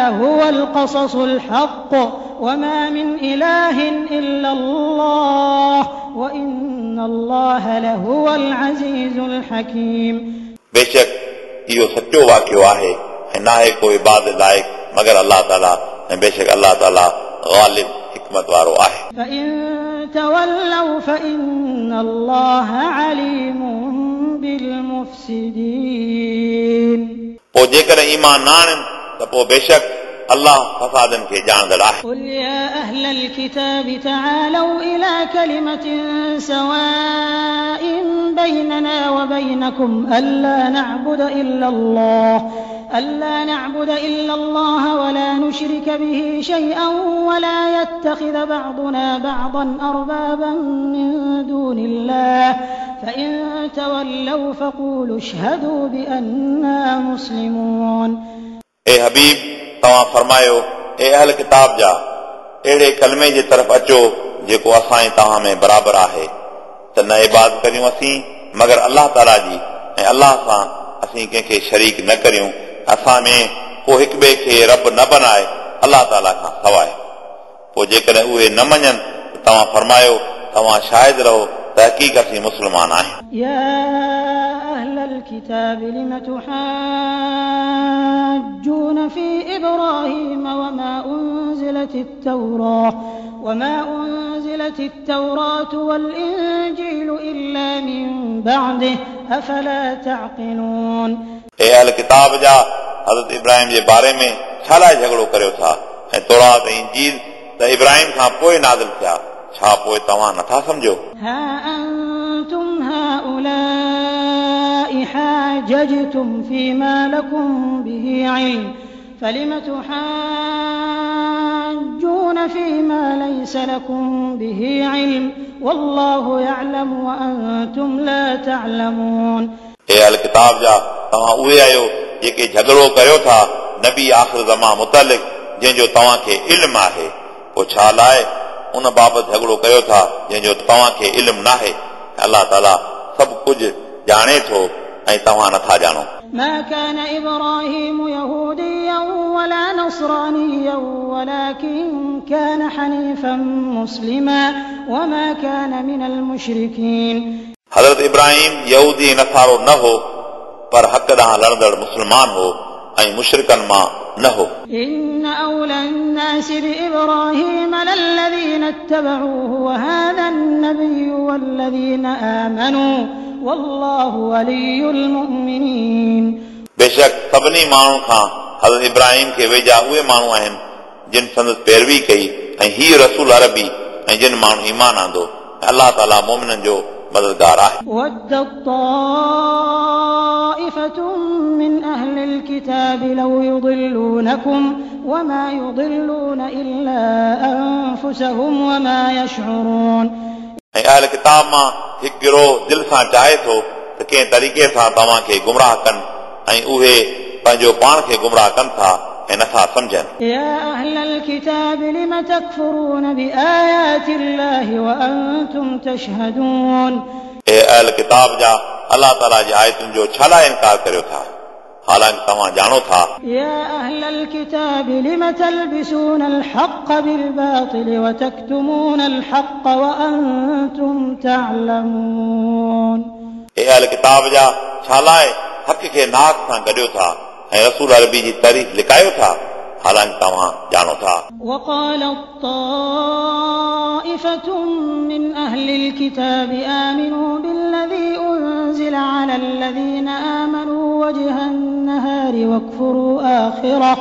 لهو القصص الحق وما من إله إلا الله وإن الله لهو العزيز الحكيم बेशक इहो सचो वाक़ियो आहे ऐं नाहे को इबाद लाइक़ मगर अलाह ताला ऐं बेशक अलाह ताला ग़ालिब हिकमत वारो आहे فإن تولوا فإن الله عليم بالمفسدين पोइ जेकॾहिं ईमान न आणनि تبو بشك الله فسادن کي ڄاڻندڙ آهي قل يا أهل الكتاب تعالوا إلى كلمة سواء بيننا وبينكم ألا نعبد إلا الله ألا نعبد إلا الله ولا نشرك به شيئا ولا يتخذ بعضنا بعضا أربابا من دون الله فإن تولوا فقولوا اشهدوا بأننا مسلمون۔ اے حبيب توهان فرمايو اي اهل ڪتاب جا اهڙي ڪلمي جي طرف اچو جيڪو اسان جي توهان ۾ برابر آهي ته نه اباد ڪريون اسين مگر الله تالا جي ۽ الله سان اسين ڪنهن کي شريڪ نه ڪريون اسان ۾ ڪو هڪ ٻئي کي رب نه بنائي الله تالا کان سواءِ پوءِ جيڪڏهن اهي نه مڃن توهان فرمايو توهان شايد رهو ته هقيق مسلمان آهيون الكتاب لم تحاجون في إبراهيم وما أنزلت التوراة وما أنزلت التوراة والإنجيل إلا من بعده أفلا تعقلون ए अहल किताब जा हज़रत इब्राहिम जे बारे में छा लाइ झगड़ो करियो था ऐं तौरात ऐं इंजील त इब्राहिम खां पोइ नाज़िल थिया छा पोइ तव्हां नथा सम्झो حاججتم فيما لكم به علم. فلم تحاجون فيما ليس لكم به علم؟ والله يعلم وأنتم لا تعلمون. اے الکتاب جا تمہاں اوئے آئیو یہ کہ جھگڑو ڪريو تھا نبی آخر زمان متعلق جن جو توهان کے علم آئے وہ چھال آئے ان بابت جھگڑو جھگڙو تھا جن جو توهان کے علم نہ ہے اللہ تعالی سب کچھ جانے تھو۔ ऐं तव्हां नथा ॼाणो ما كان إبراهيم يهوديا ولا نصرانيا ولكن كان حنيفا مسلما وما كان من المشركين हज़रत इब्राहिम यहूदी नसारो न हो पर हक़ ॾांहुं लड़ंदड़ मुस्लमान हो ऐं मुशरिकनि मां न हो إن أولى الناس بإبراهيم للذين اتبعوه وهذا النبي والذين آمنوا والله ولي المؤمنين बेशक सभिनी माण्हुनि खां हज़रत इब्राहिम खे वेझा उहे माण्हू आहिनि जिन संदसि पैरवी कई ऐं हीउ रसूल अरबी ऐं जिन माण्हू ईमान आंदो अलाह ताला मोमिननि जो मददगार आहे ودت طائفة من أهل الكتاب لو يضلونكم وما يضلون إلا أنفسهم وما يشعرون ऐं अहल किताब मां हिकु गिरोह दिलि सां चाहे थो त कंहिं तरीक़े सां तव्हांखे गुमराह कनि ऐं उहे पंहिंजो पाण खे गुमराह कनि था ऐं नथा सम्झनि يا أهل الكتاب لم تكفرون بآيات الله وأنتم تشهدون ए अहल किताब जा अलाह ताला जी आयतुनि जो छा लाइ इनकार करियो था हालांकि तव्हां ॼाणो था يا أهل الكتاب لم تلبسون الحق بالباطل وتكتمون الحق وأنتم تعلمون ए अहल किताब जा छा लाइ हक़ खे नाक सां गॾियो था ऐं रसूल अरबी जी तारीफ़ लिकायो था हालांकि तव्हां ॼाणो था وقالت طائفة من أهل الكتاب آمنوا بالذي أنزل على الذين آمنوا وجه النهار واكفروا آخره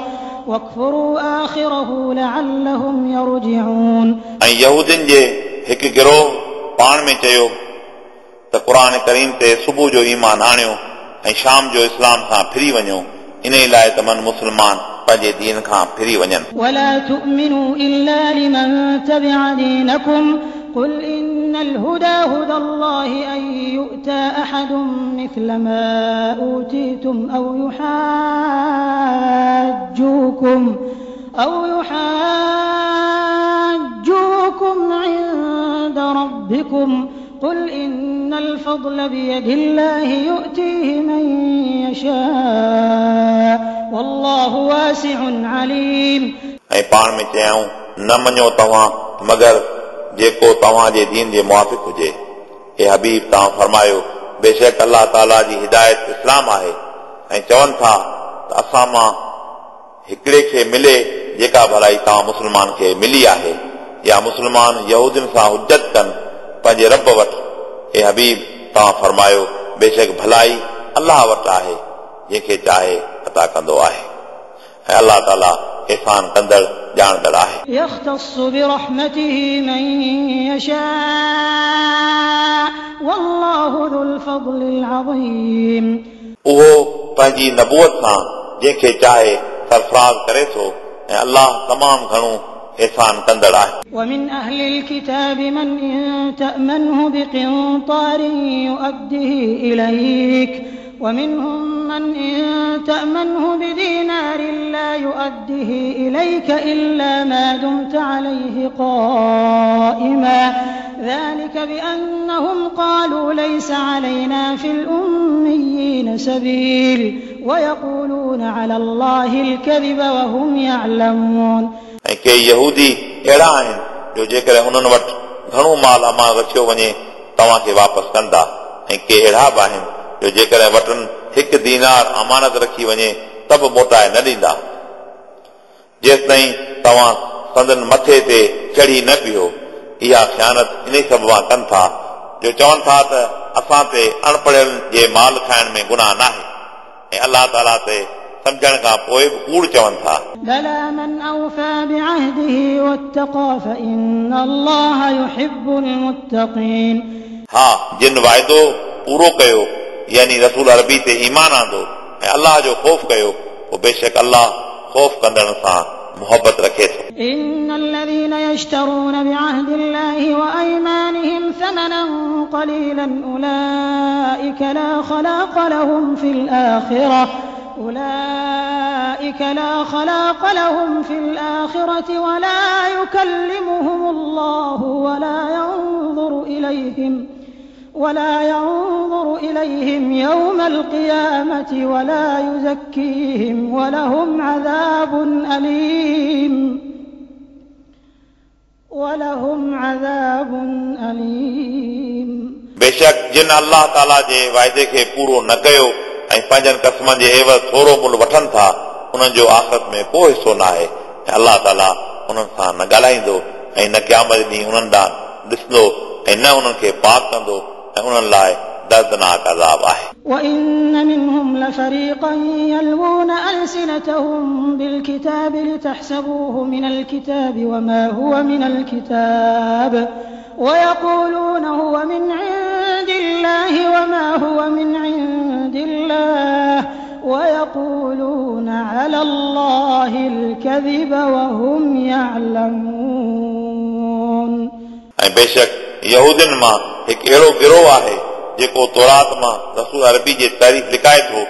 واكفروا آخره لعلهم يرجعون ऐं यहूदियुनि जे हिकु गिरोह पाण में चयो त क़ुर करीम ते सुबुह जो ईमान आणियो ऐं शाम जो इस्लाम खां फिरी वञो ان لائے تمن مسلمان پنجے دین کھا پھری ونجن ولا تؤمنوا الا لمن تبع دينكم قل ان الهدى هدى الله ان يؤتى احد مثل ما اوتيتم أو يحاجوكم أو يحاجوكم عند ربكم قل إن الفضل بيد الله يؤتيه من يشاء والله واسع عليم ऐं पाण में चयऊं न मञो तव्हां मगर जेको तव्हांजे दीन जे मुआफ़िक़ हुजे हे हबीब तव्हां फरमायो बेशक अलाह ताला जी हिदायत इस्लाम आहे ऐं चवनि था त असां मां हिकिड़े खे मिले जेका भलाई तव्हां मुस्लमान खे मिली आहे या मुस्लमान यहूदियुनि सां हुजत कनि पंहिंजे रब वटि हे हबीब तव्हां फरमायो बेशक भलाई अलाह वटि आहे जंहिंखे चाहे अता कंदो आहे ऐं अलाह ताला एहसान कंदड़ ॼाणंदड़ आहे يختص برحمته من يشاء والله ذو الفضل العظيم उहो पंहिंजी नबूअत सां जंहिंखे चाहे सरफराज़ करे थो ऐं अलाह तमामु घणो إحسان کندڑ آهي ومن أهل الكتاب من إن تأمنه بقنطار يؤده إليك. ومنهم من إن تأمنه بدينار لا يؤده إليك إلا ما دمت عليه قائما. ذلك بأنهم قالوا ليس علينا في الأميين سبيل. ويقولون على الله الكذب وهم يعلمون. ۽ ڪي يهودي اهڙا آهن جو جيڪڏهن انهن وٽ گهڻو مال امانت رکيو وڃي توهان کي واپس ڪندا. ۽ ڪي اهڙا به آهن جو جيڪڏهن وٽن هڪ دينار امانت رکي وڃي ته به موٽائي نه ڏيندا. جيس تائين توهان سندن مٿي تي چڙهي نه پيو اها خيانت ان سببا ڪن ٿا جو چون ٿا ته اسان تي اڻپڙهيل جي مال کائڻ ۾ گناهه ناهي. ۽ الله تعاليٰ تي سمجھڻ کان پوءِ به چون ٿا بلا من أوفى بعهده واتقى فإن الله يحب المتقين. ها جنهن وعدو پورو ڪيو يعني رسول عربي تي ايمان آندو ۽ الله جو خوف ڪيو بيشڪ الله خوف ڪندڙ سان محبت رکي ٿو إن الذين يشترون بعهد الله وأيمانهم ثمنا قليلا أولئك لا خلاق لهم في الآخرة. أولئك لا خلاق لهم في الآخرة ولا يكلمهم الله ولا ينظر إليهم ولا ينظر إليهم يوم القيامة ولا يزكيهم ولهم عذاب أليم ولهم عذاب أليم बेशक जिन अलाह ताला जे वाइदे खे पूरो न कयो ۽ پنهنجن قسمن جي عيوض ٿورو مل وٺن ٿا انهن جو آخرت ۾ ڪو حصو نه آهي ۽ الله تعاليٰ انهن سان نه ڳالهائيندو ۽ نه قيامت ڏينهن انهن ڏانهن ڏسندو ۽ نه انهن کي پاڪ ڪندو ۽ انهن لاءِ दर्दनाक अज़ाब आहे وإن منهم لفريقا يلوون ألسنتهم بالكتاب لتحسبوه من الكتاب وما هو من الكتاب ويقولون هو من عند الله وما هو من عند الله ويقولون على الله الكذب وهم يعلمون ऐं बेशक यहूदियुनि मां हिकु अहिड़ो गिरोह आहे जेको तौरात मां रसूल अरबी जे तारीफ़ लिकाए थो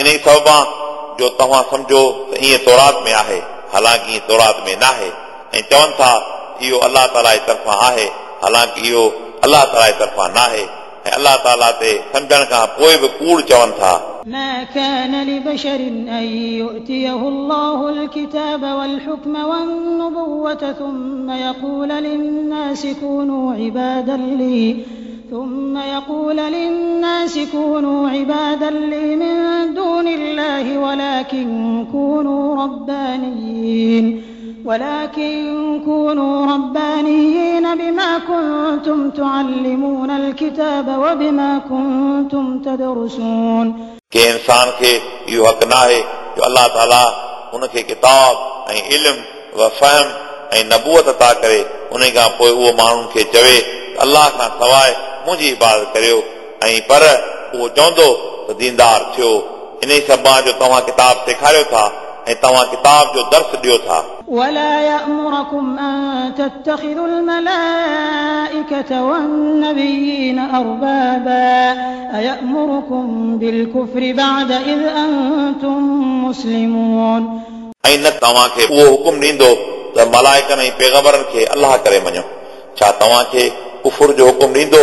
इन ई सबबा जो तव्हां सम्झो त ईअं तौरात में आहे हालांकि ईअं तौरात में न आहे ऐं चवनि था इहो अलाह ताला जे तरफ़ां आहे हालांकि इहो अलाह ताला जे तरफ़ां न आहे ऐं अलाह ताला ते सम्झण खां पोइ बि कूड़ चवनि था ما كان لبشر أن يؤتيه الله الكتاب والحكم والنبوة ثم يقول للناس كونوا عبادا لي ثم يقول للناس كونوا عبادا لي من دون الله ولكن كونوا ربانيين ولكن كونوا ربانيين بما كنتم تعلمون الكتاب وبما كنتم تدرسون के इंसान खे इहो हक़ न आहे जो अलाह ताला हुनखे किताब ऐं इल्म व फहम ऐं नबूअत अता करे उन खां पोइ उहो माण्हुनि खे चवे त अलाह खां सवाइ मुंहिंजी इबादत करियो ऐं पर उहो चवंदो त दीनदार थियो इन ई सभा जो तव्हां किताब सेखारियो था ऐं तव्हां किताब जो दर्स ॾियो था ولا يأمركم أن تتخذوا الملائكة والنبيين أربابا أيأمركم بالكفر بعد إذ أنتم مسلمون ऐं न तव्हांखे उहो हुकुम ॾींदो त मलाइकनि ऐं पैगबरनि खे अलाह करे मञो छा तव्हांखे कुफुर जो हुकुम ॾींदो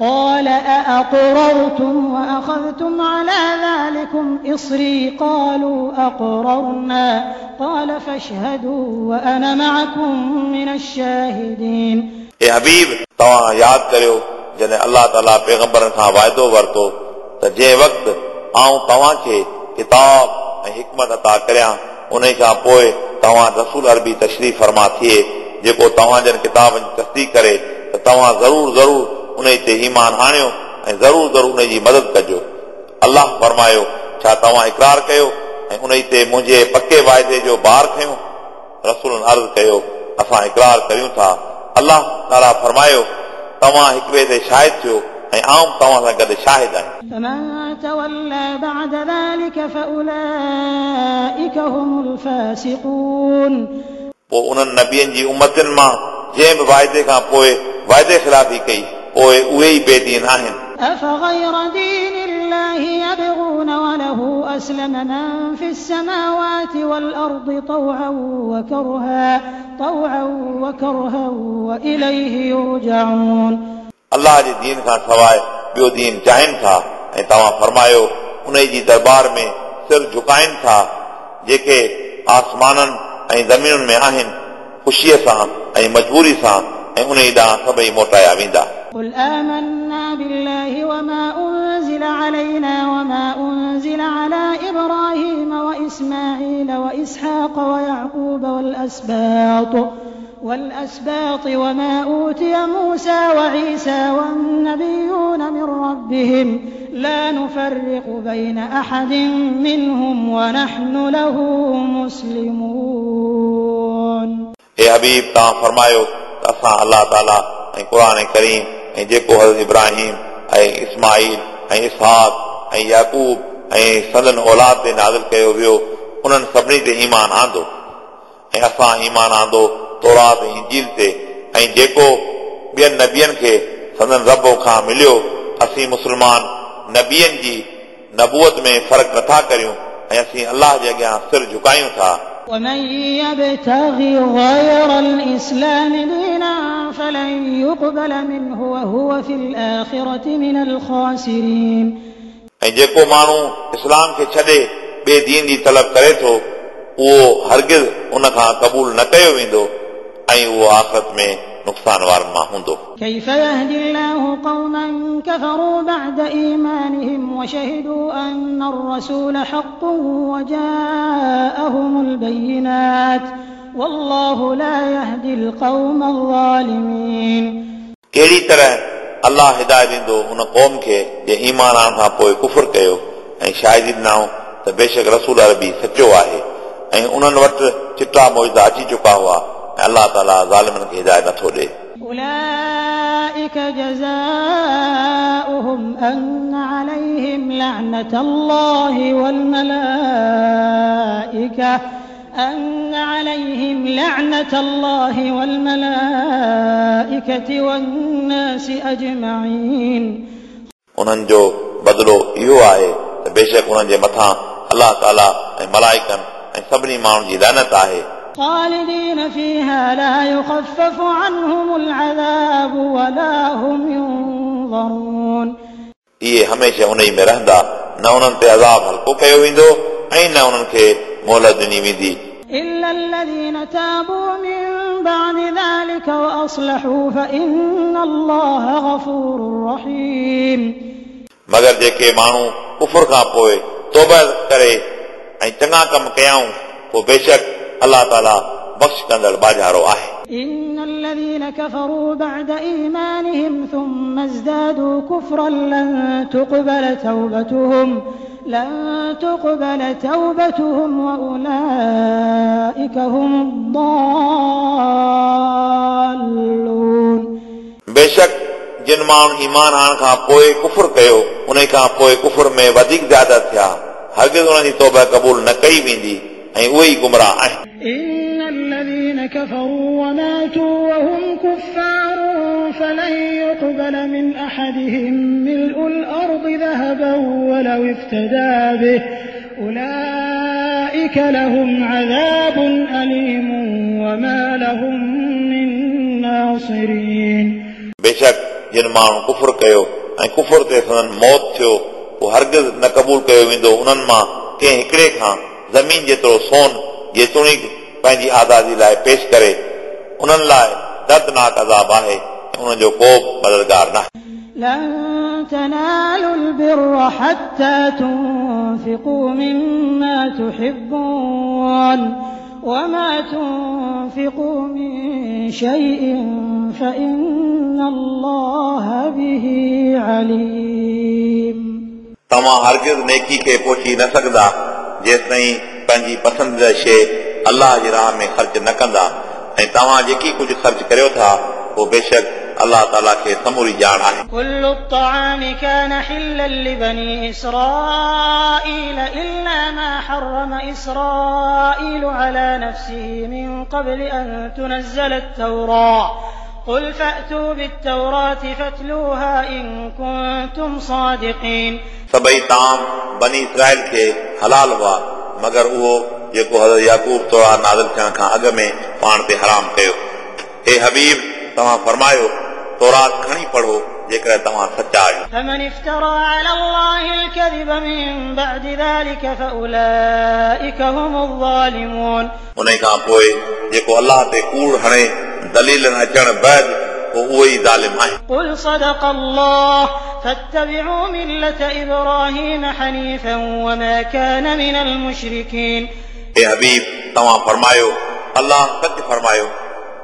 قال أأقررتم وأخذتم على ذلكم إصري قالوا أقررنا قال فاشهدوا وأنا معكم من الشاهدين हे हबीब तव्हां यादि करियो जॾहिं अलाह ताला पैगंबरनि खां वाइदो वरितो त जंहिं वक़्तु आऊं तव्हांखे किताब ऐं हिकमत अता करियां उन खां पोइ तव्हां रसूल अरबी तशरीफ़ फरमा थिए जेको तव्हां जन किताबनि जी तस्दीक करे त तव्हां ज़रूर ज़रूर ان تي ايمان آڻيو ۽ ضرور ضرور ان جي مدد ڪجو. الله فرمايو ڇا توهان اقرار ڪيو ۽ ان تي منهنجي پڪي وعدي جو بار کيو؟ اسان اقرار ڪيون ٿا. الله فرمايو توهان هڪ ٻئي تي شاهد ٿيو ۽ آئون توهان سان گڏ شاهد آهيان. پوءِ انهن نبين جي امتين مان جنهن به وعدي کان پوءِ وعدي خلافي ڪئي. पोइ उहे ई बेदीन आहिनि أفغير دين الله يبغون وله أسلم من في السماوات والأرض طوعا وكرها طوعا وكرها وإليه يرجعون अलाह जे दीन खां सवाइ ॿियो दीन चाहिनि था ऐं तव्हां फरमायो उन जी दरबार में सिर झुकाइनि था जेके आसमाननि ऐं ज़मीनुनि में आहिनि ख़ुशीअ सां ऐं मजबूरी सां ऐं उन ॾांहुं सभई मोटाया वेंदा قل آمنا بالله وما أنزل علينا وما أنزل على إبراهيم وإسماعيل وإسحاق ويعقوب والأسباط والأسباط وما أوتي موسى وعيسى والنبيون من ربهم لا نفرق بين أحد منهم ونحن له مسلمون हे हबीब तव्हां फरमायो त اسان الله تعاليٰ ۽ قرآن ڪريم ۽ جيڪو ابراهيم ۽ اسماعيل ۽ اسحاق ۽ يعقوب ۽ سندن اولاد تي نازل ڪيو ويو انهن سڀني تي ايمان آندو. ۽ اسان ايمان آندو تورات ۽ انجيل تي. ۽ جيڪو ٻين نبين کي سندن رب کان مليو اسين مسلمان نبين جي نبوت ۾ فرق نٿا ڪريون ۽ اسين الله جي اڳيان سر جهڪايون ٿا ومن يبتغ غير الإسلام دينا فلن يقبل منه وهو في الآخرة من الخاسرين ऐं जेको माण्हू इस्लाम खे छॾे ॿिए दीन जी तलब करे थो उहो हरगिज़ उन खां क़बूल न कयो वेंदो ऐं उहो आख़िरत में नुक़सान वारनि मां हूंदो كيف يهدي الله قوما كفروا بعد إيمانهم وشهدوا أن الرسول حق وجاءهم البينات والله لا يهدي القوم الظالمين कहिड़ी तरह अलाह हिदायत ॾींदो उन क़ौम खे जे ईमान आणण खां पोइ कुफुर कयो ऐं शाहिदी ॾिनऊं त बेशक रसूल अरबी सचो आहे ऐं उन्हनि वटि चिटा मौजदा अची चुका हुआ ऐं अलाह ताला ज़ालिमनि खे हिदायत नथो ॾे أولئك جزاؤهم أن عليهم لعنة الله والملائكة أن عليهم لعنة الله والملائكة والناس أجمعين उन्हनि जो बदिलो इहो आहे त बेशक उन्हनि जे मथां अलाह ताला ऐं मलाइकनि ऐं सभिनी माण्हुनि जी लहनत आहे خالدين فيها لا يخفف عنهم العذاب ولا هم ينظرون इहे हमेशह उन ई में रहंदा न उन्हनि ते अज़ाब हल्को कयो वेंदो ऐं न उन्हनि खे मोहलत ॾिनी वेंदी إلا الذين تابوا من بعد ذلك وأصلحوا فإن الله غفور رحيم मगर जेके माण्हू कुफुर खां पोइ तौबा करे ऐं चङा कम कयाऊं पोइ बेशक अलाह ताला बख़्श कंदड़ बाजारो आहे إن الذين كفروا بعد إيمانهم ثم ازدادوا كفرا لن تقبل توبتهم لن تقبل توبتهم وأولئك هم الضالون बेशक जिन माण्हू ईमान आणण खां पोइ कुफुर कयो उन खां पोइ कुफुर में वधीक ज्यादा थिया हरगिज़ उन्हनि जी तौबा क़बूल न कई वेंदी ऐं उहे ई गुमराह आहिनि إن الذين كفروا وماتوا وهم يقبل من أحدهم ملء الأرض ذهبا ولو افتدى به أولئك لهم عذاب أليم وما لهم من ناصرين बेशक जिन माण्हू कुफुर कयो ऐं कुफुर ते संदन मौत थियो उहो हरगिज़ न क़बूल कयो वेंदो उन्हनि मां कंहिं हिकिड़े खां ज़मीन जेतिरो सोन जेतोणी पंहिंजी आज़ादी लाइ पेश करे उन्हनि लाइ दर्दनाक अज़ाब आहे उन जो को बि मददगार न لن تنالوا البر حتى تنفقوا مما تحبون وما تنفقوا من شيء فإن الله به عليم तव्हां हरगिज़ नेकी खे पोची न सघंदा जेसि ताईं पंहिंजी पसंदीदा शइ अलाह जी राह में ख़र्च न कंदा ऐं तव्हां जेकी कुझु ख़र्च करियो था उहो बेशक अलाह ताला खे समूरी ॼाण आहे كل الطعام كان حلا لبني إسرائيل إلا ما حرم إسرائيل على نفسه من قبل أن تنزل التوراة قُلْ فَأْتُوا بِالتَّوْرَاةِ فَاتْلُوهَا إِن كُنتُمْ صَادِقِينَ. سبعي طعام بني إسرائيل کے حلال ہوا مگر وہ یہ کو حضرت یعقوب تورا نازل ٿيڻ کان اڳ میں پان پہ حرام ڪيو اے حبیب توهان فرماयो تورات کڻي پڙھو جيڪڏهن توهان سچا آهيو فمن افترا على الله الكذب من بعد ذلك فأولئك هم الظالمون. ان کان پوءِ کو اللہ تے ڪوڙ ہنے دليل نجن بعد وهوي ظالم قل صدق الله فاتبعوا ملة إبراهيم حنيفا وما كان من المشركين. اي حبيب تما فرمايو الله قد فرمايو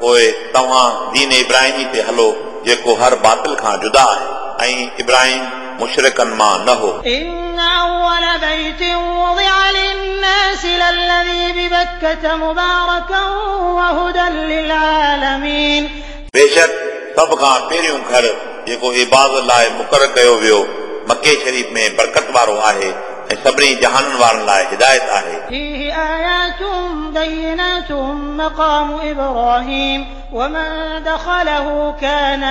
وي تما دين إبراهيم تي هلو جيكو هر باطل خان جدا اي إبراهيم مشركا ما نهو إن أول بيت وضع للناس للذي ببكة مباركا وهدى للعالمين बेशक सभ खां पहिरियों घर जेको इबादत लाइ मुक़ररु कयो वियो मके शरीफ़ में बरकत वारो आहे ऐं सभिनी जहाननि वारनि लाइ हिदायत आहे فيه آيات بينات مقام إبراهيم ومن دخله كان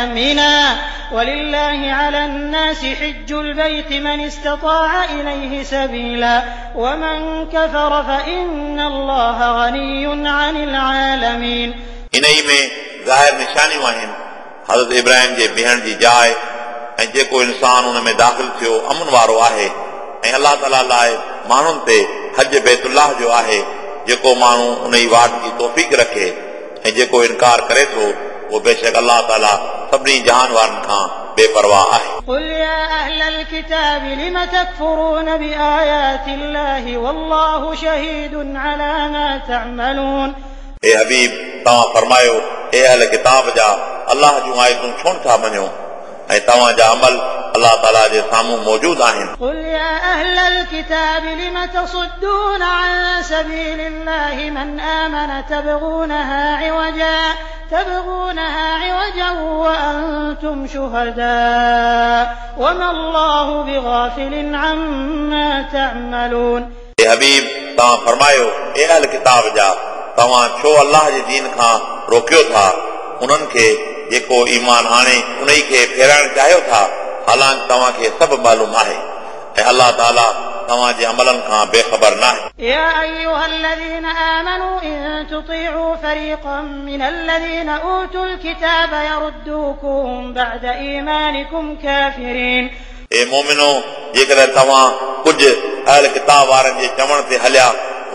آمنا ولله على الناس حج البيت من استطاع إليه سبيلا ومن كفر فإن الله غني عن العالمين इन ई में ज़ाहिर निशानियूं आहिनि हज़रत इब्राहिम जे बीहण जी जाइ ऐं जेको इंसान उन में दाख़िल थियो अमन वारो आहे ऐं अलाह ताला लाइ माण्हुनि ते हज बैतुल्लाह जो आहे जेको माण्हू उन जी वाट जी तौफ़ीक़ रखे ऐं जेको इनकार करे थो उहो बेशक अलाह ताला सभिनी जहान वारनि खां बेपरवाह आहे قل يا أهل الكتاب لم تكفرون بآيات الله والله شهيد على ما تعملون हे हबीब तव्हां फरमायो हे अहल किताब जा अलाह जूं आयतूं छो नथा मञो ऐं तव्हांजा अमल अलाह ताला जे साम्हूं मौजूदु आहिनि قل يا أهل الكتاب لم تصدون عن سبيل الله من آمن تبغونها عوجا تبغونها عوجا وأنتم شهداء وما الله بغافل عما تعملون हे हबीब तव्हां फरमायो हे अहल किताब जा तव्हां छो अलाह जे दीन खां रोकियो था उन्हनि खे जेको ईमान आणे उन ई खे फेराइण चाहियो था हालांकि तव्हांखे सभु मालूम आहे ऐं अलाह ताला तव्हांजे अमलनि खां बेख़बर न आहे يا أيها الذين آمنوا إن تطيعوا فريقا من الذين أوتوا الكتاب يردوكم بعد إيمانكم كافرين हे मोमिनो जेकॾहिं तव्हां कुझु अहल किताब वारनि जे चवण ते हलिया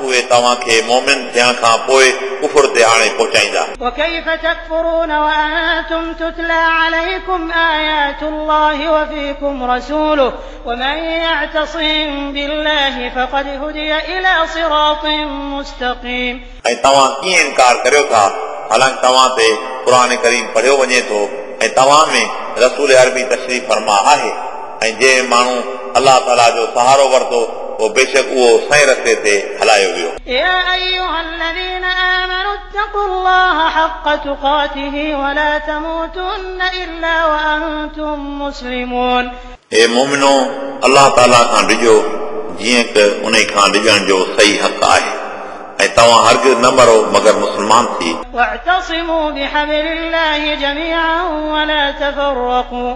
उहे तव्हांखे मोमिन थियण खां पोइ कुफुर ते आणे पहुचाईंदा وكيف تكفرون وأنتم تتلى عليكم آيات الله وفيكم رسوله ومن يعتصم بالله فقد هدي إلى صراط مستقيم ऐं तव्हां कीअं इनकार करियो था हालांकि तव्हां ते क़ुर करीम पढ़ियो वञे थो ऐं तव्हां में रसूल अरबी तशरीफ़ फरमा आहे ऐं जंहिं माण्हू अलाह ताला जो सहारो वरितो उहो बेशक उहो सही रस्ते ते हलायो वियो يا أيها الذين آمنوا اتقوا الله حق تقاته ولا تموتن إلا وأنتم مسلمون हे मोमिनो अलाह ताला खां ॾिजो जीअं त उन खां ॾिजण जो सही हक़ आहे ऐं तव्हां हरगिज़ न मरो मगर मुस्लमान थी واعتصموا بحبل الله جميعا ولا تفرقوا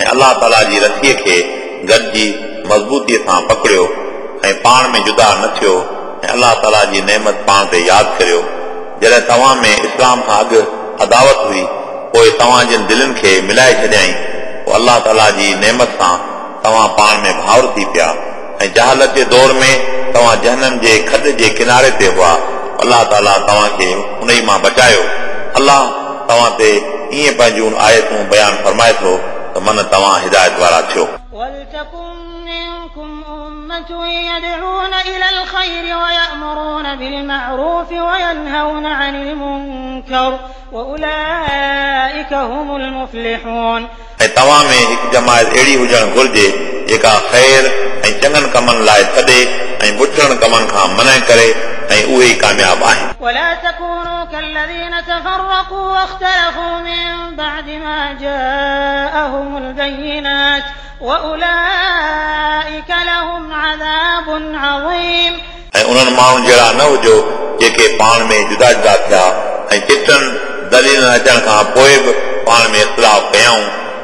۽ الله تعاليٰ جي رسيءَ کي گڏجي مضبوطيءَ سان پڪڙيو ۽ پاڻ ۾ جدا نه ٿيو ۽ الله تعاليٰ جي نعمت پاڻ تي ياد ڪريو. جڏهن توهان ۾ اسلام کان اڳ عداوت هئي پوءِ توهان جن دلن کي ملائي ڇڏيئين پوءِ الله تعاليٰ جي نعمت سان توهان پاڻ ۾ ڀائر ٿي پيا. ۽ جهالت جي دور ۾ توهان جهنم جي کڏ جي ڪناري تي هئا. الله تعاليٰ توهان کي ان ئي مان بچايو. الله توهان تي ائين پنهنجون آيتون بيان فرمائي ٿو त मन तव्हां हिदायत वारा थियो ولتكن منكم أمة يدعون إلى الخير ويأمرون بالمعروف وينهون عن المنكر وأولئك هم المفلحون ऐं तव्हां में हिकु जमायत अहिड़ी हुजणु घुर्जे जेका ख़ैर ऐं चङनि कमनि लाइ सॾे ऐं बुछड़नि कमनि खां मना करे ऐं उहे ई कामयाब आहिनि ولا تكونوا كالذين تفرقوا واختلفوا من بعد ما جاءهم البينات وأولئك لهم عذاب عظيم ऐं उन्हनि माण्हुनि जहिड़ा न हुजो जेके पाण में जुदा जुदा थिया ऐं चिटनि दलील अचण खां पोइ बि पाण में इख़्तिलाफ़ कयऊं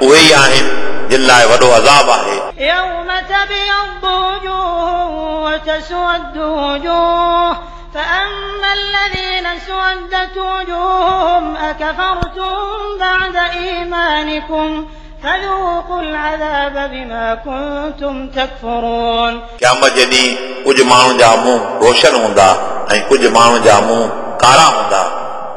उहे ई आहिनि जिन लाइ वॾो अज़ाब आहे يوم تبيض وجوه وتسود وجوه فأما الذين سودت وجوههم أكفرتم بعد إيمانكم فذوقوا العذاب بما كنتم تكفرون क़यामत जे ॾींहुं कुझु माण्हुनि जा मुंहं रोशन हूंदा ऐं कुझु माण्हुनि जा मुंहं कारा हूंदा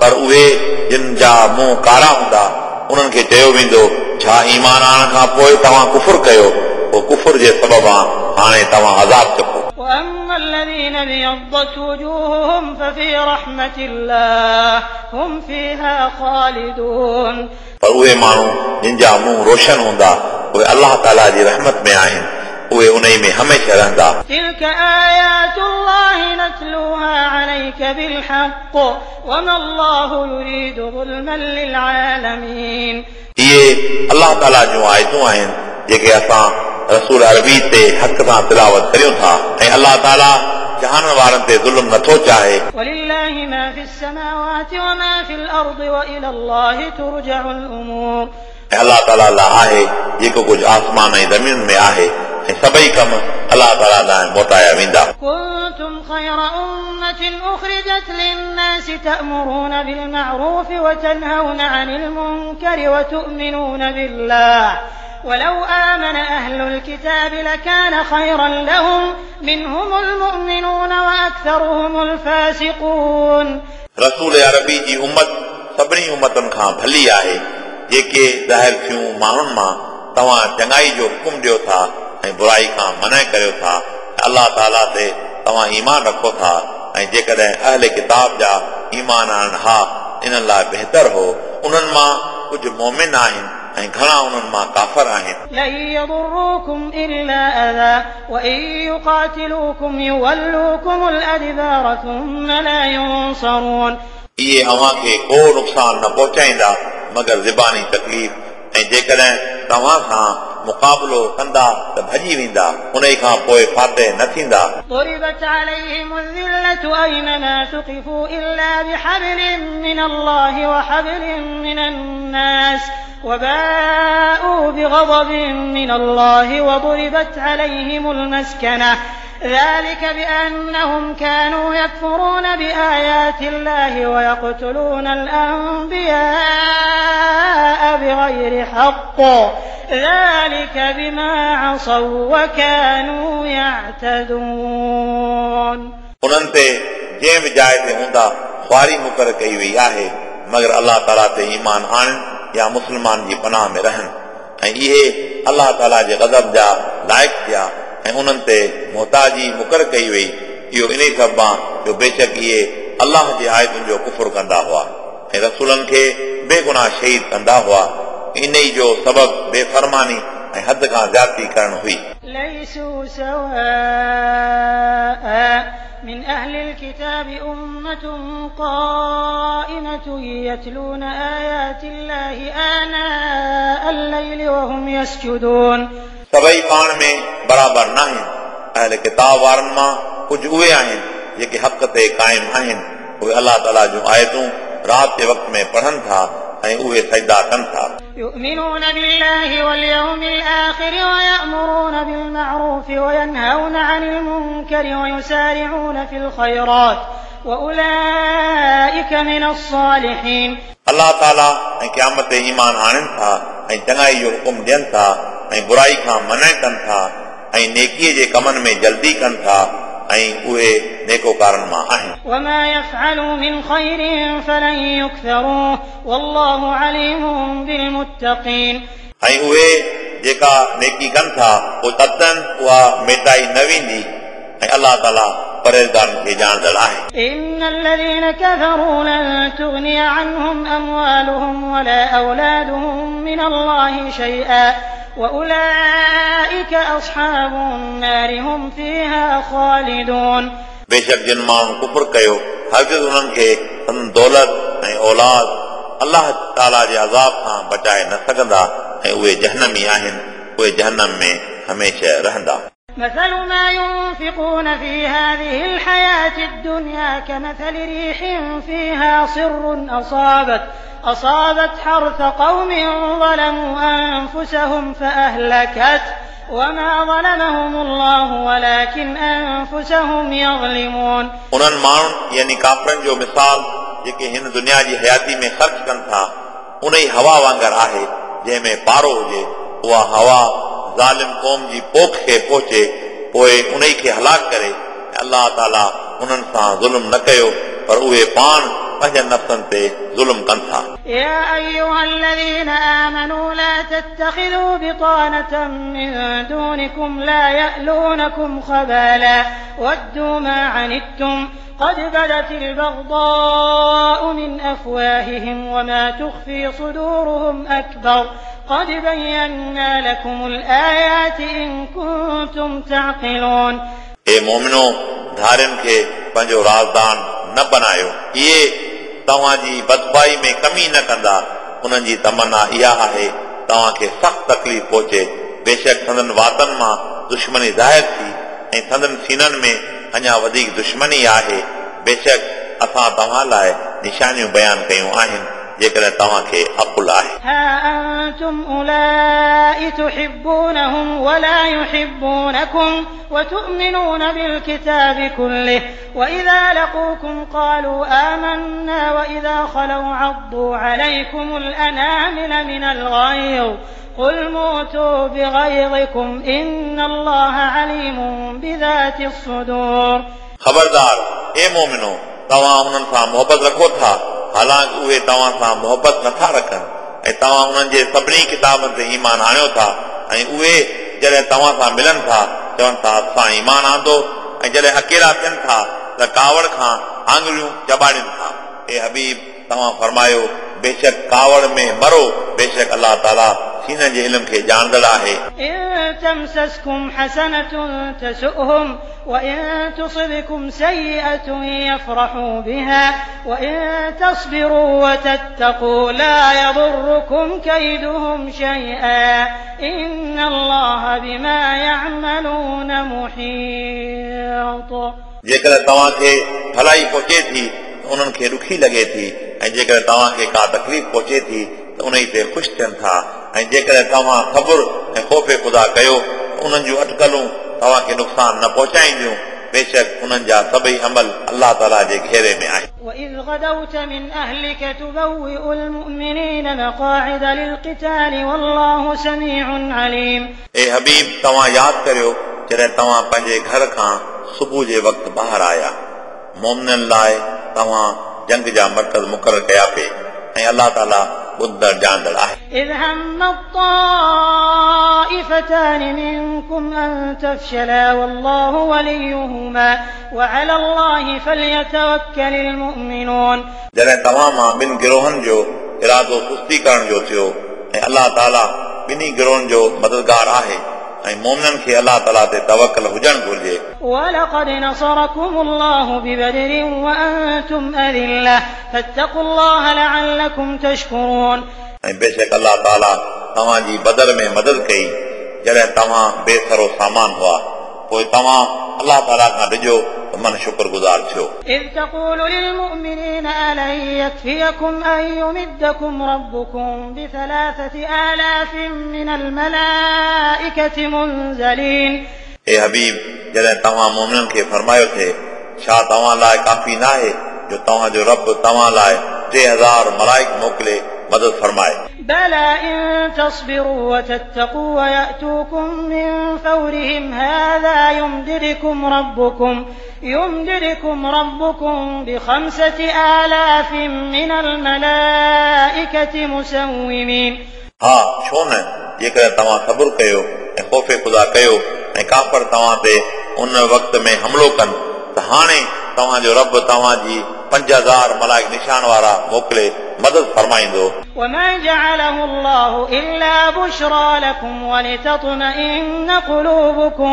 पर उहे जिन जा मुंहं कारा हूंदा उन्हनि खे चयो वेंदो छा ईमान आणण खां पोइ तव्हां कुफुर कयो पोइ कुफुर जे सबबु हाणे तव्हां आज़ाब चको وأما الذين ابيضت وجوههم ففي رحمة الله هم فيها خالدون पर उहे माण्हू जिन जा मुंहं रोशन हूंदा उहे अलाह ताला जी रहमत में आहिनि उहे उन ई में हमेशह रहंदा تلك آيات الله نتلوها عليك بالحق وما الله يريد ظلما للعالمين इहे अलाह ताला जूं आयतूं आहिनि जेके असां रसूल अरबी ते हक़ सां तिलावत करियूं था ऐं अलाह ताला जहान वारनि ते ज़ुल्म नथो चाहे ولله ما في السماوات وما في الأرض وإلى الله ترجع الأمور ऐं अलाह ताला लाइ आहे जेको कुझु आसमान ऐं ज़मीन में आहे ऐं सभई कम अलाह ताला लाइ मोटाया वेंदा كنتم خير أمة أخرجت للناس تأمرون بالمعروف وتنهون عن المنكر وتؤمنون بالله ولو آمن أهل الكتاب لكان خيرا لهم منهم المؤمنون وأكثرهم الفاسقون रसूल अरबी जी उमत सभिनी उमतनि खां भली आहे जेके ज़ाहिर थियूं माण्हुनि मां तव्हां चङाई जो हुकुम ॾियो था ۽ برائي کان منع ڪريو ٿا. الله تعالى تي توهان ايمان رکو ٿا ۽ جيڪڏهن اهل ڪتاب جا ايمان آڻين ها ان لاءِ بهتر هو. انهن مان ڪجهه مومن آهن ۽ گهڻا انهن مان ڪافر آهن. اهي اوهان کي ڪو نقصان نه پهچائيندا مگر زباني تڪليف ऐं जेकॾहिं तव्हां सां मुक़ाबिलो कंदा त भॼी वेंदा उन खां पोइ फातह न थींदा ضربت عليهم الذلة أينما ثقفوا إلا بحبل من الله وحبل من الناس وباءوا بغضب من الله وضربت عليهم المسكنة ذلك بأنهم كانوا يكفرون بآيات الله ويقتلون الأنبياء بغير حق. ذلك بما عصوا وكانوا يعتدون. انن تے جے بھی تے ہوندا خواری مقرر کئی ہوئی آہے مگر اللہ تعالیٰ تے ایمان آن یا مسلمان جی پناہ میں رہن۔ یہ اللہ تعالیٰ جے غضب جا لائق جا ऐं उन्हनि ते मोहताजी मुक़ररु कई वई इहो इन सबबु आहे जो बेशक इहे अलाह जे आयतुनि जो कुफुर कंदा हुआ ऐं रसूलनि खे बेगुनाह शहीद कंदा हुआ इन ई जो सबबु बेफ़रमानी ऐं हद खां ज़्यादती करणु हुई ليسوا سواء من أهل الكتاب أمة قائمة يتلون آيات الله آناء الليل وهم يسجدون सभई पाण में बराबरि न आहिनि अहिल किताब वारनि मां कुझु उहे आहिनि जेके हक़ ते क़ाइमु आहिनि उहे अलाह ताला जूं आयतूं राति जे वक़्त में पढ़नि था ऐं उहे सजदा कनि था يؤمنون بالله واليوم الآخر ويأمرون بالمعروف وينهون عن المنكر ويسارعون في الخيرات وأولئك من الصالحين अलाह ताला ऐं क़यामत ते ईमान आणनि था ऐं चङाई जो हुकुम ॾियनि था ऐं बुराई खां मना कनि था ऐं नेकीअ जे कमनि में जल्दी कनि था ऐं उहे नेकोकारनि मां आहिनि وما يفعلوا من خير فلن يكثروه والله عليم بالمتقين ऐं उहे जेका नेकी कनि था पोइ ततनि उहा मेटाई न वेंदी ऐं अलाह ताला परहेज़गारनि खे ॼाणंदड़ आहे إن الذين كفروا لن تغني عنهم أموالهم ولا أولادهم من الله شيئا وأولئك أصحاب النار هم فيها خالدون बेशक जिन माण्हू कुफुर कयो हरगिज़ उन्हनि खे संदन दौलत ऐं औलाद अलाह ताला जे अज़ाब खां बचाए न सघंदा ऐं उहे जहनमी आहिनि उहे जहनम में हमेशह रहंदा مثل ما ينفقون في هذه الحياة الدنيا كمثل ريح فيها صر أصابت أصابت حرث قوم ظلموا أنفسهم فأهلكت وما ظلمهم الله ولكن أنفسهم يظلمون उन्हनि माण्हुनि यानी कापरनि जो मिसाल जेके हिन दुनिया जी हयाती में ख़र्च कनि था उन ई हवा वांगुरु आहे जंहिंमें पारो हुजे उहा हवा ظالم قوم جي پوک کي پهچي پوءِ انهي کي هلاڪ ڪري۔ الله تعالى انهن سان ظلم نه ڪيو پر اهي پاڻ پنهنجن نفسن تي ظلم ڪن ٿا یا أيها الذین آمنوا لا تتخذوا بطانة من دونکم لا یألونکم خبالا ودو ما عنتم قد بدت البغضاء من أفواههم وما تخفي صدورهم أكبر قد بينا لكم الآيات إن كنتم تعقلون हे मोमिनो धारियुनि खे पंहिंजो राज़दान न बनायो इहे तव्हांजी बदबाई में कमी न कंदा उन्हनि जी तमन्ना इहा आहे तव्हांखे सख़्तु तकलीफ़ पहुचे बेशक संदन वातनि मां दुश्मनी ज़ाहिर थी ऐं संदन सीननि में अञा वधीक दुश्मनी आहे बेशक असां तव्हां लाइ निशानियूं बयानु कयूं आहिनि जेकॾहिं तव्हांखे अकुल आहे ها أنتم أولئك تحبونهم ولا يحبونكم وتؤمنون بالكتاب كله وإذا لقوكم قالوا آمنا وإذا خلوا عضوا عليكم الأنامل من الغيظ قل موتوا بغيظكم إن الله عليم بذات الصدور ख़बरदार ए मोमिनो तव्हां हुननि सां मोहबत रखो था हालांकि उहे तव्हां सां मोहबत नथा रखनि ऐं तव्हां हुननि जे सभिनी किताबनि ते ईमान आणियो था ऐं उहे जॾहिं तव्हां सां मिलनि था चवनि था असां ईमान आंदो ऐं जॾहिं अकेला थियनि था त कावड़ खां आङुरियूं चॿाड़नि था ए हबीब तव्हां फरमायो बेशक कावड़ में मरो बेशक अलाह ताला सीन जे इल्म खे ॼाणंदड़ आहे إن تمسسكم حسنة تسؤهم وإن تصبكم سيئة يفرحوا بها وإن تصبروا وتتقوا لا يضركم كيدهم شيئا إن الله بما يعملون محيط जेकॾहिं तव्हांखे भलाई पहुचे थी त उन्हनि खे ॾुखी लॻे थी ऐं जेकॾहिं तव्हांखे का तकलीफ़ पहुचे थी त उन ई ते ख़ुशि थियनि था ऐं जेकॾहिं तव्हां ख़बर ऐं ख़ौफ़ ख़ुदा कयो त उन्हनि जूं अटकलूं तव्हांखे नुक़सान न पहुचाईंदियूं बेशक उन्हनि जा सभई अमल अलाह ताला जे घेरे में आहे وإذ غدوت من أهلك تبوئ المؤمنين مقاعد للقتال والله سميع عليم ए हबीब तव्हां यादि करियो जॾहिं तव्हां पंहिंजे घर खां सुबुह जे वक़्तु ॿाहिरि आया मोमिननि लाइ तव्हां जंग जा मर्कज़ मुक़ररु कया पिए ऐं अलाह ताला ॿुधंदड़ ॼाणंदड़ आहे إذ هم الطائفتان منكم أن تفشلا والله وليهما وعلى الله فليتوكل المؤمنون जॾहिं तव्हां मां ॿिनि गिरोहनि जो इरादो सुस्ती करण जो थियो ऐं अलाह ताला ॿिन्ही गिरोहनि जो मददगार आहे ऐं मोमिननि खे अलाह ताला ते तवकल हुजणु घुर्जे ولقد نصركم الله ببدر وأنتم أذلة فاتقوا الله لعلكم تشكرون ऐं बेशक अलाह ताला तव्हांजी बदर में मदद कई जॾहिं तव्हां बेसरो सामान हुआ पोइ तव्हां अलाह ताला खां ॾिजो त मन शुक्रगुज़ार थियो إذ تقول للمؤمنين ألن يكفيكم أن يمدكم ربكم بثلاثة آلاف من الملائكة منزلين हे हबीब जॾहिं तव्हां मोमिननि खे फरमायो थिए छा तव्हां लाइ काफ़ी न आहे जो तव्हांजो रब तव्हां लाइ टे हज़ार मलाइक मोकिले मदद फरमाए بلى إن تصبروا وتتقوا ويأتوكم من فورهم هذا يمددكم ربكم يمددكم ربكم بخمسة آلاف من الملائكة مسومين हा छो न जेकॾहिं तव्हां सबुर कयो ऐं ख़ौफ़ ख़ुदा कयो ऐं काफ़र तव्हां ते उन वक़्त में हमिलो कनि त हाणे तव्हांजो रब तव्हांजी पंज हज़ार मलाइक निशान वारा मोकिले मदद फरमाईंदो وما جعله الله إلا بشرى لكم ولتطمئن قلوبكم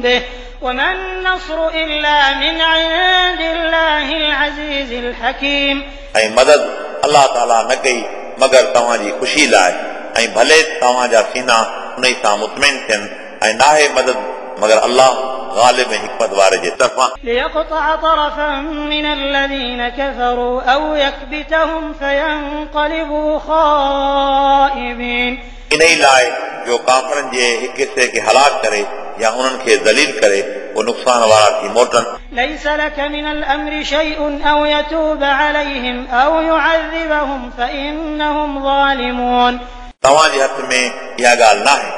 به وما النصر إلا من عند الله العزيز الحكيم ऐं मदद अलाह ताला न कई मगर तव्हांजी ख़ुशी लाइ ऐं भले तव्हांजा सीना उन सां मुतमिन थियनि ऐं नाहे मदद मगर अलाह غالب حڪمت واري جي طرفان ليقطع طرفا من الذين كفروا أو يكبتهم فينقلبوا خائبين. انهي لاءِ جو ڪافرن جي هڪ حصي کي هلاڪ ڪري يا انهن کي ذليل ڪري اهي نقصان وارا ٿي موٽن۔ ليس لك من الأمر شيء أو يتوب عليهم أو يعذبهم فإنهم ظالمون. تواں جے ہتھ میں یہ گال نہ ہے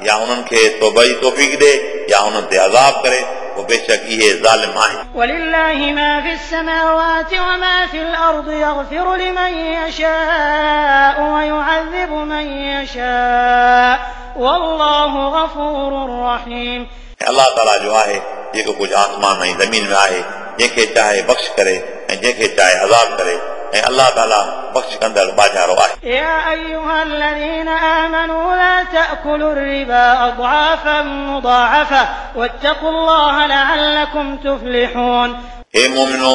یا انہن کے توبہ توفیق دے۔ या उन्हनि ते अज़ाब करे पोइ बेशक इहे ज़ालिम आहिनि ولله ما في السماوات وما في الأرض يغفر لمن يشاء ويعذب من يشاء والله غفور رحيم ऐं अलाह ताला जो आहे जेको कुझु आसमान ऐं ज़मीन में आहे जंहिंखे चाहे बख़्श करे ऐं जंहिंखे चाहे अज़ाब करे ऐं अलाह ताला बख़्श कंदड़ बाज़ारो आहे يا أيها الذين آمنوا لا تأكلوا الربا أضعافا مضاعفة واتقوا الله لعلكم تفلحون हे मोमिनो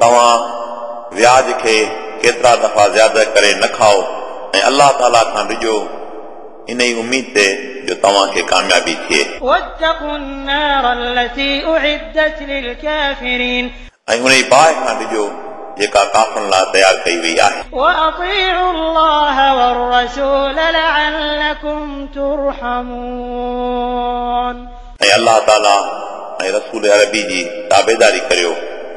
तव्हां व्याज खे केतिरा दफ़ा ज़्यादा करे न खाओ ऐं अलाह ताला खां ॾिजो इन ई उमेद ते जो तव्हांखे कामयाबी थिए واتقوا النار التي أعدت للكافرين ऐं उन ई बाहि खां ॾिजो जेका काफ़रनि लाइ तयारु कई वई आहे وأطيعوا الله والرسول لعلكم ترحمون ऐं अलाह ताला ऐं रसूल अरबी जी ताबेदारी करियो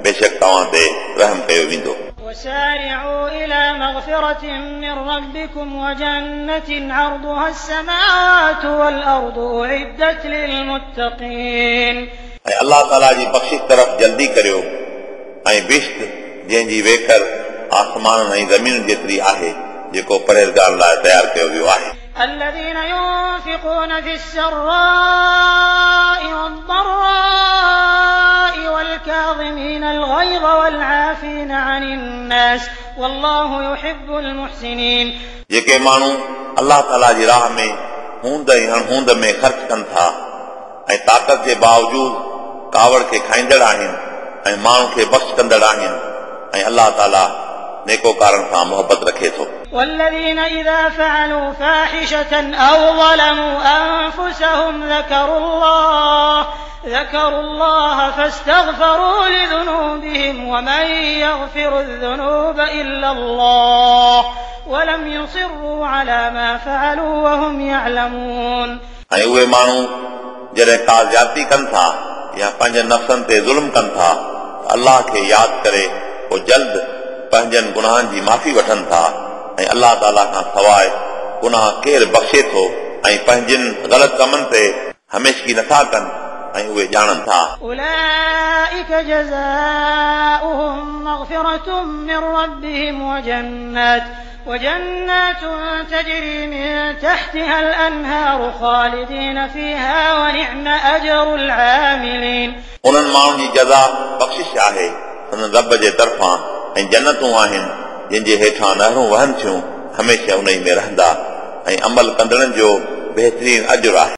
बेशक तव्हां ते रहम कयो वेंदो وسارعوا إلى مغفرة من ربكم وجنة عرضها السماوات والأرض أعدت للمتقين ऐं अलाह ताला जी बख़्शिश तरफ़ जल्दी करियो ऐं बिश्त जंहिंजी वेकर आसमान ऐं ज़मीन जेतिरी आहे जेको परहेज़गार लाइ तयारु कयो वियो आहे الذين ينفقون في السراء والضراء والكاظمين الغيظ والعافين عن الناس والله يحب المحسنين जेके माण्हू अलाह ताला जी राह में हूंद ऐं अणहूंद में ख़र्च कनि था ऐं ताक़त जे बावजूद कावड़ खे खाईंदड़ आहिनि ऐं माण्हू खे बख़्श कंदड़ आहिनि ऐं अलाह ताला नेकोकारनि सां मोहबत रखे थो والذين إذا فعلوا فاحشة أو ظلموا أنفسهم ذكروا الله ذكروا الله فاستغفروا لذنوبهم ومن يغفر الذنوب إلا الله ولم يصروا على ما فعلوا وهم يعلمون ऐं उहे माण्हू जॾहिं का ज्याती कनि था या पंहिंजे नफ़्सनि ते ज़ुल्म कनि था त अलाह खे यादि करे पोइ जल्द पंहिंजनि गुनाहनि जी माफ़ी वठनि था ऐं अलाह ताला खां सवाइ गुनाह केरु बख़्शे थो ऐं पंहिंजनि ग़लति कमनि ते हमेशगी नथा कनि ऐं उहे ॼाणनि था أولئك جزاؤهم مغفرة من ربهم وجنات وجنات تجري من تحتها الأنهار خالدين فيها ونعم أجر العاملين उन्हनि माण्हुनि जी जज़ा बख़्शिश आहे هنن رب جي طرفان ۽ جنتون آهن جن جي هيٺان نهرون وهن ٿيون هميشه ان ۾ رهندا ۽ عمل ڪندڙن جو بهترين اجر آهي